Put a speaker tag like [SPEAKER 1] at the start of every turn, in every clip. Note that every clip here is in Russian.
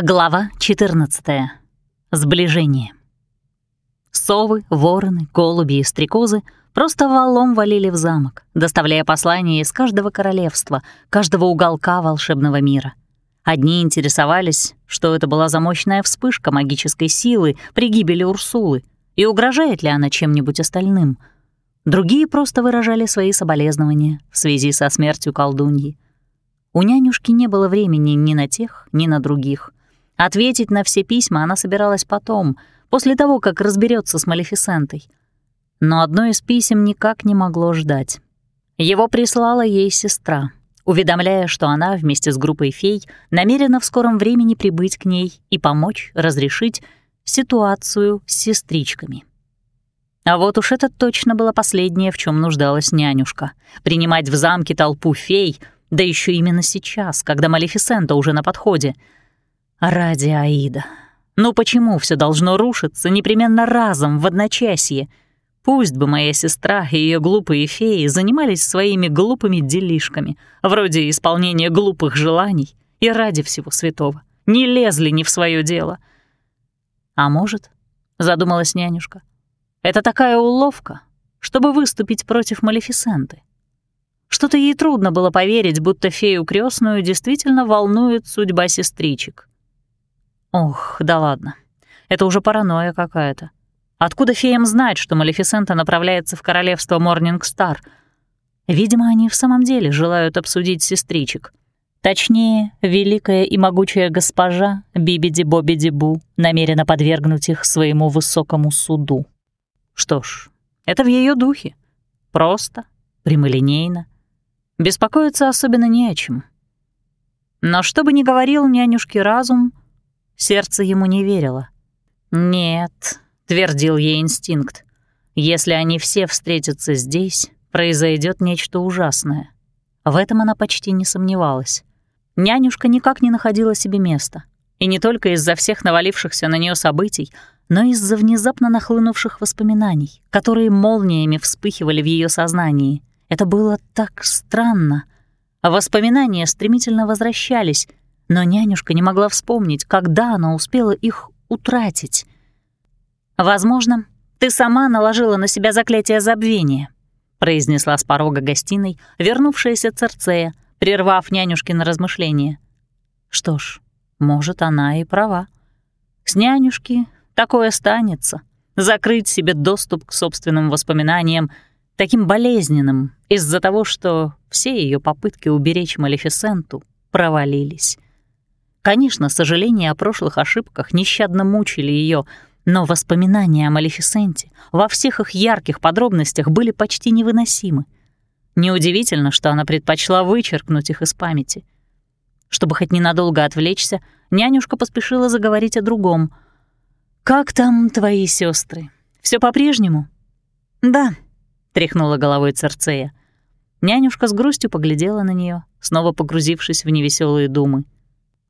[SPEAKER 1] Глава 14. Сближение. Совы, вороны, голуби и стрекозы просто валом валили в замок, доставляя послания из каждого королевства, каждого уголка волшебного мира. Одни интересовались, что это была за мощная вспышка магической силы при гибели Урсулы, и угрожает ли она чем-нибудь остальным. Другие просто выражали свои соболезнования в связи со смертью колдуньи. У нянюшки не было времени ни на тех, ни на других — Ответить на все письма она собиралась потом, после того, как разберется с Малефисентой. Но одно из писем никак не могло ждать. Его прислала ей сестра, уведомляя, что она вместе с группой фей намерена в скором времени прибыть к ней и помочь разрешить ситуацию с сестричками. А вот уж это точно было последнее, в чем нуждалась нянюшка. Принимать в замке толпу фей, да еще именно сейчас, когда Малефисента уже на подходе — Ради Аида. Ну почему все должно рушиться непременно разом, в одночасье? Пусть бы моя сестра и ее глупые феи занимались своими глупыми делишками, вроде исполнения глупых желаний, и ради всего святого, не лезли ни в свое дело. А может, задумалась нянюшка, это такая уловка, чтобы выступить против Малефисенты. Что-то ей трудно было поверить, будто фею крестную действительно волнует судьба сестричек. Ох, да ладно. Это уже паранойя какая-то. Откуда феям знать, что Малефисента направляется в королевство Морнингстар? Видимо, они в самом деле желают обсудить сестричек. Точнее, великая и могучая госпожа Бибиди-Бобиди-Бу намерена подвергнуть их своему высокому суду. Что ж, это в ее духе. Просто, прямолинейно. Беспокоиться особенно не о чем. Но что бы ни говорил нянюшке разум, Сердце ему не верило. «Нет», — твердил ей инстинкт, «если они все встретятся здесь, произойдет нечто ужасное». В этом она почти не сомневалась. Нянюшка никак не находила себе места. И не только из-за всех навалившихся на нее событий, но из-за внезапно нахлынувших воспоминаний, которые молниями вспыхивали в ее сознании. Это было так странно. Воспоминания стремительно возвращались, но нянюшка не могла вспомнить, когда она успела их утратить. «Возможно, ты сама наложила на себя заклятие забвения», произнесла с порога гостиной вернувшаяся Церцея, прервав нянюшкино размышление. Что ж, может, она и права. С нянюшки такое станется. Закрыть себе доступ к собственным воспоминаниям таким болезненным из-за того, что все ее попытки уберечь Малефисенту провалились. Конечно, сожаления о прошлых ошибках нещадно мучили ее, но воспоминания о Малефисенте во всех их ярких подробностях были почти невыносимы. Неудивительно, что она предпочла вычеркнуть их из памяти. Чтобы хоть ненадолго отвлечься, нянюшка поспешила заговорить о другом. «Как там твои сестры? Все по-прежнему?» «Да», — тряхнула головой Церцея. Нянюшка с грустью поглядела на нее, снова погрузившись в невеселые думы.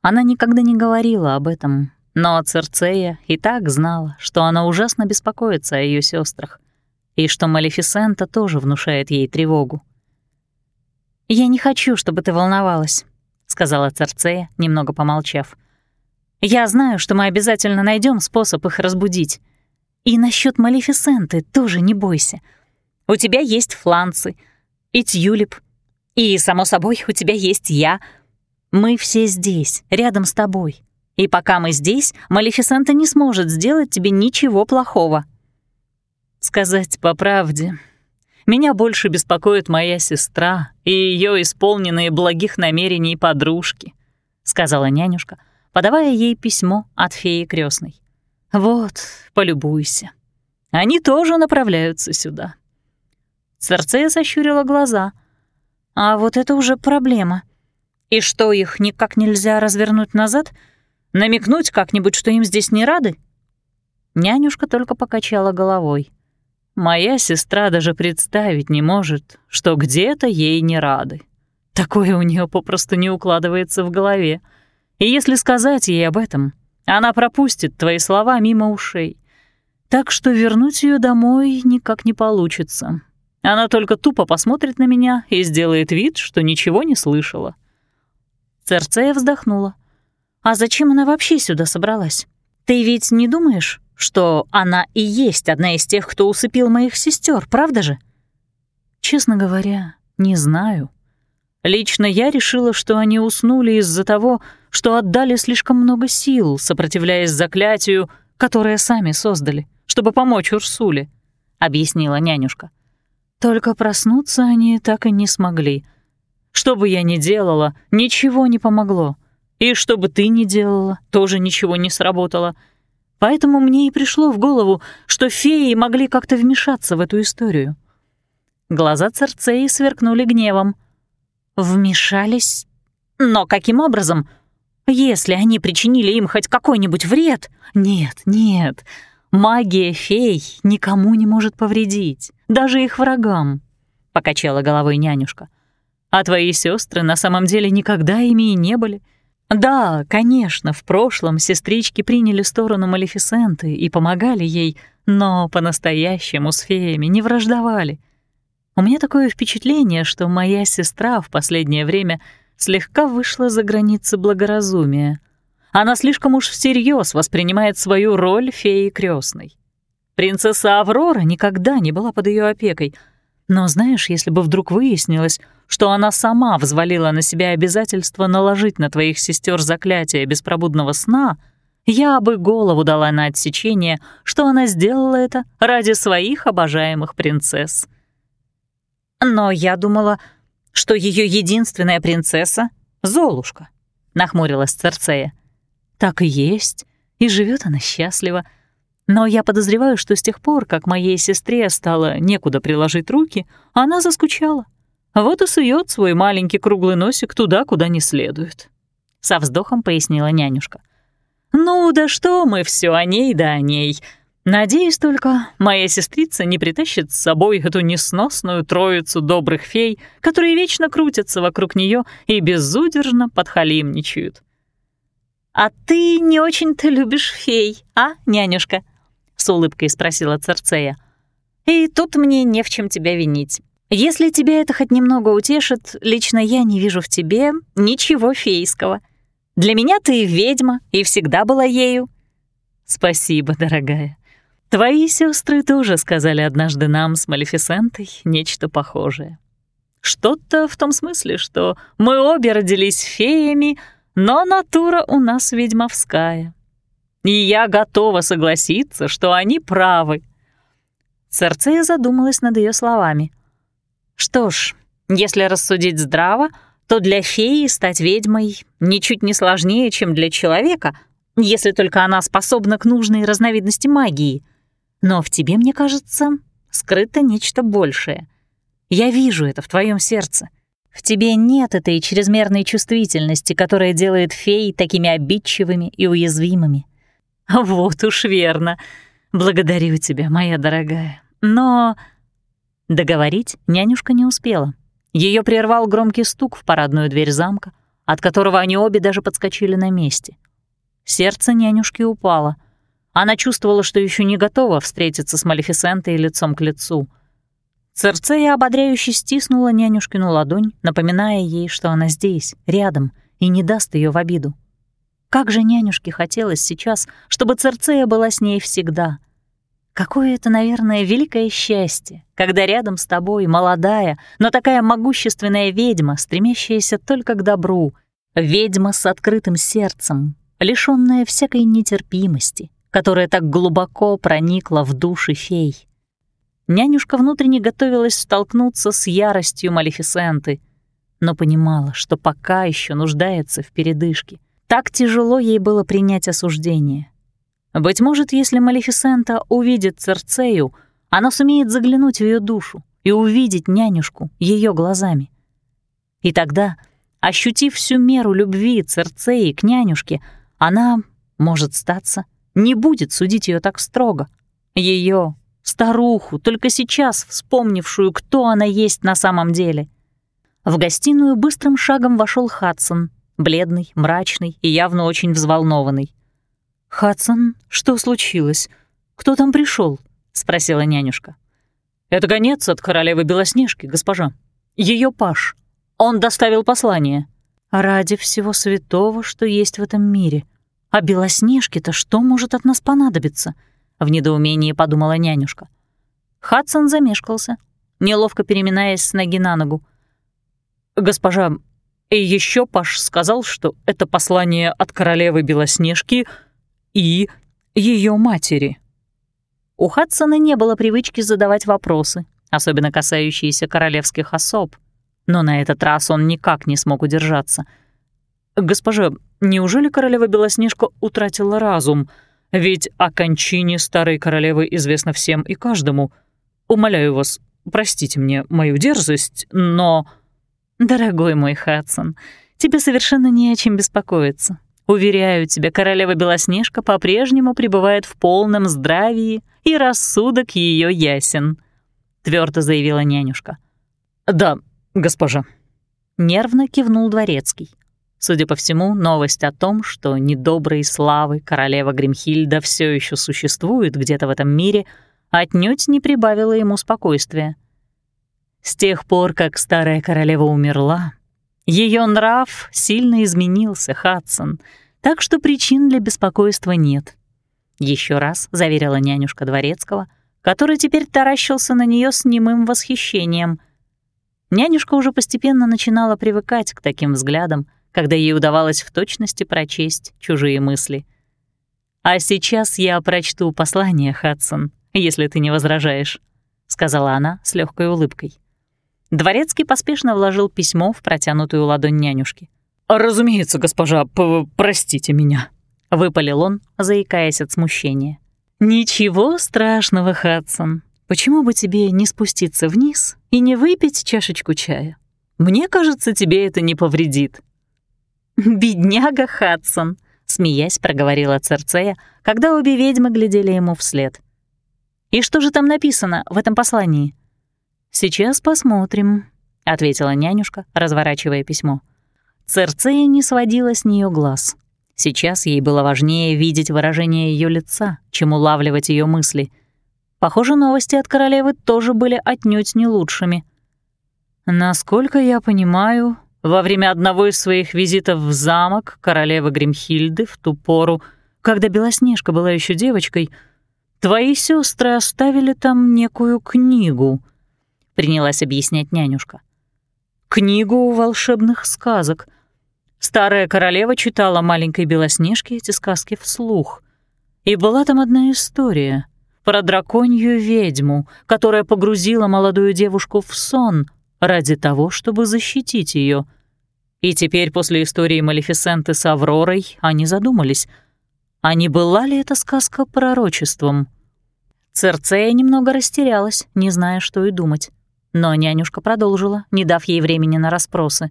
[SPEAKER 1] Она никогда не говорила об этом, но Церцея и так знала, что она ужасно беспокоится о ее сестрах и что Малефисента тоже внушает ей тревогу. «Я не хочу, чтобы ты волновалась», — сказала Церцея, немного помолчав. «Я знаю, что мы обязательно найдем способ их разбудить. И насчет Малефисенты тоже не бойся. У тебя есть фланцы и тюлип, и, само собой, у тебя есть я — мы все здесь, рядом с тобой. И пока мы здесь, Малефисента не сможет сделать тебе ничего плохого. Сказать по правде, меня больше беспокоит моя сестра и ее исполненные благих намерений подружки, сказала нянюшка, подавая ей письмо от феи крестной. Вот, полюбуйся. Они тоже направляются сюда. Церцея сощурила глаза. А вот это уже проблема. И что, их никак нельзя развернуть назад? Намекнуть как-нибудь, что им здесь не рады? Нянюшка только покачала головой. Моя сестра даже представить не может, что где-то ей не рады. Такое у нее попросту не укладывается в голове. И если сказать ей об этом, она пропустит твои слова мимо ушей. Так что вернуть ее домой никак не получится. Она только тупо посмотрит на меня и сделает вид, что ничего не слышала. Церцея вздохнула. А зачем она вообще сюда собралась? Ты ведь не думаешь, что она и есть одна из тех, кто усыпил моих сестер, правда же? Честно говоря, не знаю. Лично я решила, что они уснули из-за того, что отдали слишком много сил, сопротивляясь заклятию, которое сами создали, чтобы помочь Урсуле, — объяснила нянюшка. Только проснуться они так и не смогли. Что бы я ни делала, ничего не помогло. И что бы ты ни делала, тоже ничего не сработало. Поэтому мне и пришло в голову, что феи могли как-то вмешаться в эту историю. Глаза Церцеи сверкнули гневом. «Вмешались? Но каким образом? Если они причинили им хоть какой-нибудь вред? Нет, нет, магия фей никому не может повредить, даже их врагам», — покачала головой нянюшка. «А твои сестры на самом деле никогда ими и не были». Да, конечно, в прошлом сестрички приняли сторону Малефисенты и помогали ей, но по-настоящему с феями не враждовали. У меня такое впечатление, что моя сестра в последнее время слегка вышла за границы благоразумия. Она слишком уж всерьез воспринимает свою роль феи крестной. Принцесса Аврора никогда не была под ее опекой — но знаешь, если бы вдруг выяснилось, что она сама взвалила на себя обязательство наложить на твоих сестер заклятие беспробудного сна, я бы голову дала на отсечение, что она сделала это ради своих обожаемых принцесс. Но я думала, что ее единственная принцесса — Золушка, — нахмурилась Церцея. Так и есть, и живет она счастливо — но я подозреваю, что с тех пор, как моей сестре стало некуда приложить руки, она заскучала. Вот и сует свой маленький круглый носик туда, куда не следует. Со вздохом пояснила нянюшка. «Ну да что мы все о ней да о ней. Надеюсь только, моя сестрица не притащит с собой эту несносную троицу добрых фей, которые вечно крутятся вокруг нее и безудержно подхалимничают». «А ты не очень-то любишь фей, а, нянюшка?» С улыбкой спросила Церцея. «И тут мне не в чем тебя винить. Если тебя это хоть немного утешит, лично я не вижу в тебе ничего фейского. Для меня ты ведьма и всегда была ею». «Спасибо, дорогая. Твои сестры тоже сказали однажды нам с Малефисентой нечто похожее. Что-то в том смысле, что мы обе родились феями, но натура у нас ведьмовская. И я готова согласиться, что они правы. Церцея задумалась над ее словами. Что ж, если рассудить здраво, то для феи стать ведьмой ничуть не сложнее, чем для человека, если только она способна к нужной разновидности магии. Но в тебе, мне кажется, скрыто нечто большее. Я вижу это в твоем сердце. В тебе нет этой чрезмерной чувствительности, которая делает феи такими обидчивыми и уязвимыми. «Вот уж верно. Благодарю тебя, моя дорогая. Но...» Договорить нянюшка не успела. Ее прервал громкий стук в парадную дверь замка, от которого они обе даже подскочили на месте. Сердце нянюшки упало. Она чувствовала, что еще не готова встретиться с Малефисентой лицом к лицу. Церцея ободряюще стиснула нянюшкину ладонь, напоминая ей, что она здесь, рядом, и не даст ее в обиду. Как же нянюшке хотелось сейчас, чтобы Церцея была с ней всегда. Какое это, наверное, великое счастье, когда рядом с тобой молодая, но такая могущественная ведьма, стремящаяся только к добру, ведьма с открытым сердцем, лишённая всякой нетерпимости, которая так глубоко проникла в души фей. Нянюшка внутренне готовилась столкнуться с яростью Малефисенты, но понимала, что пока еще нуждается в передышке — так тяжело ей было принять осуждение. Быть может, если Малефисента увидит Церцею, она сумеет заглянуть в ее душу и увидеть нянюшку ее глазами. И тогда, ощутив всю меру любви Церцеи к нянюшке, она, может статься, не будет судить ее так строго. Ее, старуху, только сейчас вспомнившую, кто она есть на самом деле. В гостиную быстрым шагом вошел Хадсон бледный, мрачный и явно очень взволнованный. «Хадсон, что случилось? Кто там пришел? спросила нянюшка. «Это гонец от королевы Белоснежки, госпожа. Ее паш. Он доставил послание». Ради всего святого, что есть в этом мире. А Белоснежке-то что может от нас понадобиться? В недоумении подумала нянюшка. Хадсон замешкался, неловко переминаясь с ноги на ногу. «Госпожа, и еще Паш сказал, что это послание от королевы Белоснежки и ее матери». У Хадсона не было привычки задавать вопросы, особенно касающиеся королевских особ, но на этот раз он никак не смог удержаться. «Госпожа, неужели королева Белоснежка утратила разум? Ведь о кончине старой королевы известно всем и каждому. Умоляю вас, простите мне мою дерзость, но...» «Дорогой мой Хадсон, тебе совершенно не о чем беспокоиться. Уверяю тебя, королева Белоснежка по-прежнему пребывает в полном здравии, и рассудок ее ясен», — твердо заявила нянюшка. «Да, госпожа», — нервно кивнул дворецкий. Судя по всему, новость о том, что недоброй славы королева Гримхильда все еще существует где-то в этом мире, отнюдь не прибавила ему спокойствия. С тех пор, как старая королева умерла, ее нрав сильно изменился, Хадсон, так что причин для беспокойства нет. Еще раз заверила нянюшка Дворецкого, который теперь таращился на нее с немым восхищением. Нянюшка уже постепенно начинала привыкать к таким взглядам, когда ей удавалось в точности прочесть чужие мысли. «А сейчас я прочту послание, Хадсон, если ты не возражаешь», — сказала она с легкой улыбкой. Дворецкий поспешно вложил письмо в протянутую ладонь нянюшки. «Разумеется, госпожа, простите меня», — выпалил он, заикаясь от смущения. «Ничего страшного, Хадсон. Почему бы тебе не спуститься вниз и не выпить чашечку чая? Мне кажется, тебе это не повредит». «Бедняга Хадсон», — смеясь проговорила Церцея, когда обе ведьмы глядели ему вслед. «И что же там написано в этом послании?» «Сейчас посмотрим», — ответила нянюшка, разворачивая письмо. Церцея не сводила с нее глаз. Сейчас ей было важнее видеть выражение ее лица, чем улавливать ее мысли. Похоже, новости от королевы тоже были отнюдь не лучшими. Насколько я понимаю, во время одного из своих визитов в замок королевы Гримхильды в ту пору, когда Белоснежка была еще девочкой, твои сестры оставили там некую книгу — принялась объяснять нянюшка. «Книгу волшебных сказок. Старая королева читала маленькой Белоснежке эти сказки вслух. И была там одна история про драконью ведьму, которая погрузила молодую девушку в сон ради того, чтобы защитить ее. И теперь после истории Малефисенты с Авророй они задумались, а не была ли эта сказка пророчеством?» Церцея немного растерялась, не зная, что и думать. Но нянюшка продолжила, не дав ей времени на расспросы.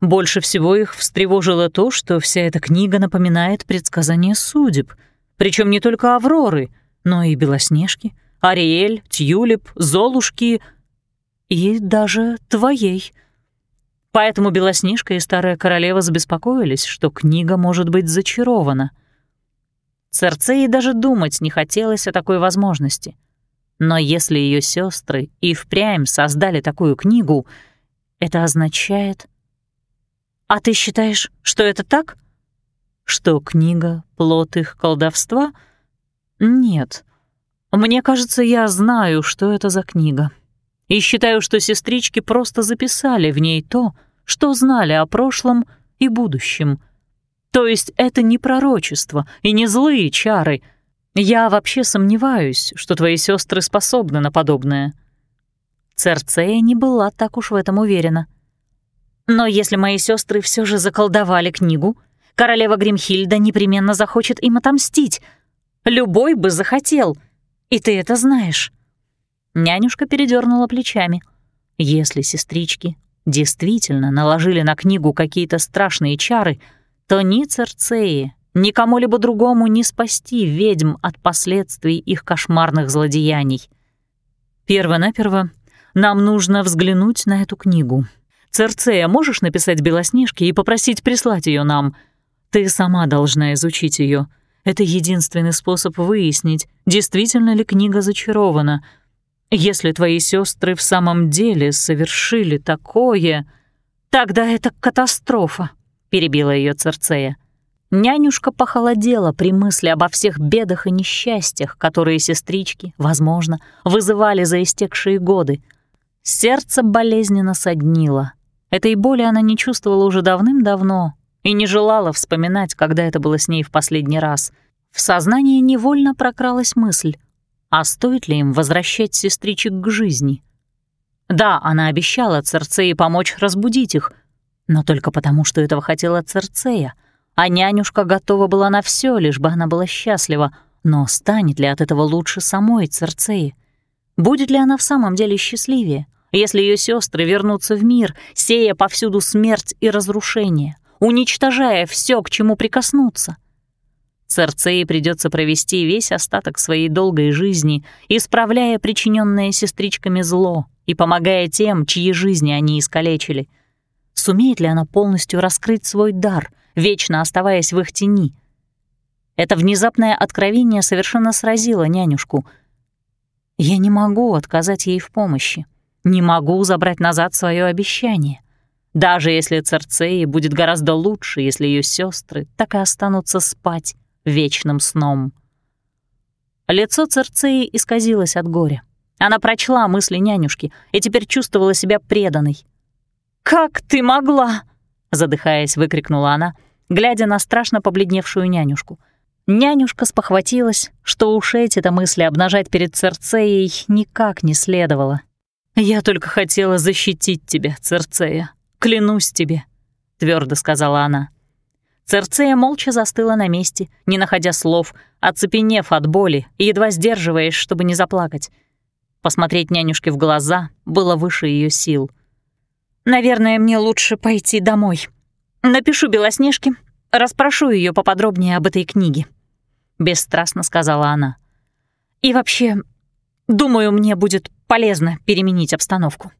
[SPEAKER 1] Больше всего их встревожило то, что вся эта книга напоминает предсказания судеб, причем не только Авроры, но и Белоснежки, Ариэль, Тюлип, Золушки и даже твоей. Поэтому Белоснежка и Старая Королева забеспокоились, что книга может быть зачарована. Церцеи даже думать не хотелось о такой возможности — но если ее сестры и впрямь создали такую книгу, это означает... А ты считаешь, что это так? Что книга — плод их колдовства? Нет. Мне кажется, я знаю, что это за книга. И считаю, что сестрички просто записали в ней то, что знали о прошлом и будущем. То есть это не пророчество и не злые чары — я вообще сомневаюсь, что твои сестры способны на подобное». Церцея не была так уж в этом уверена. «Но если мои сестры все же заколдовали книгу, королева Гримхильда непременно захочет им отомстить. Любой бы захотел, и ты это знаешь». Нянюшка передернула плечами. «Если сестрички действительно наложили на книгу какие-то страшные чары, то ни Церцеи, Никому либо другому не спасти ведьм от последствий их кошмарных злодеяний. Первонаперво нам нужно взглянуть на эту книгу. Церцея, можешь написать Белоснежке и попросить прислать ее нам? Ты сама должна изучить ее. Это единственный способ выяснить, действительно ли книга зачарована. Если твои сестры в самом деле совершили такое, «Тогда это катастрофа», — перебила ее Церцея. Нянюшка похолодела при мысли обо всех бедах и несчастьях, которые сестрички, возможно, вызывали за истекшие годы. Сердце болезненно соднило. Этой боли она не чувствовала уже давным-давно и не желала вспоминать, когда это было с ней в последний раз. В сознании невольно прокралась мысль, а стоит ли им возвращать сестричек к жизни? Да, она обещала Церцеи помочь разбудить их, но только потому, что этого хотела Церцея, а нянюшка готова была на все, лишь бы она была счастлива, но станет ли от этого лучше самой Церцеи? Будет ли она в самом деле счастливее, если ее сестры вернутся в мир, сея повсюду смерть и разрушение, уничтожая все, к чему прикоснуться? Церцеи придется провести весь остаток своей долгой жизни, исправляя причиненное сестричками зло и помогая тем, чьи жизни они искалечили. Сумеет ли она полностью раскрыть свой дар, вечно оставаясь в их тени? Это внезапное откровение совершенно сразило нянюшку. Я не могу отказать ей в помощи, не могу забрать назад свое обещание. Даже если Церцеи будет гораздо лучше, если ее сестры так и останутся спать вечным сном. Лицо Церцеи исказилось от горя. Она прочла мысли нянюшки и теперь чувствовала себя преданной. «Как ты могла?» — задыхаясь, выкрикнула она, глядя на страшно побледневшую нянюшку. Нянюшка спохватилась, что уж эти-то мысли обнажать перед Церцеей никак не следовало. «Я только хотела защитить тебя, Церцея. Клянусь тебе», — твердо сказала она. Церцея молча застыла на месте, не находя слов, оцепенев от боли едва сдерживаясь, чтобы не заплакать. Посмотреть нянюшке в глаза было выше ее сил. «Наверное, мне лучше пойти домой. Напишу Белоснежке, расспрошу ее поподробнее об этой книге», — бесстрастно сказала она. «И вообще, думаю, мне будет полезно переменить обстановку».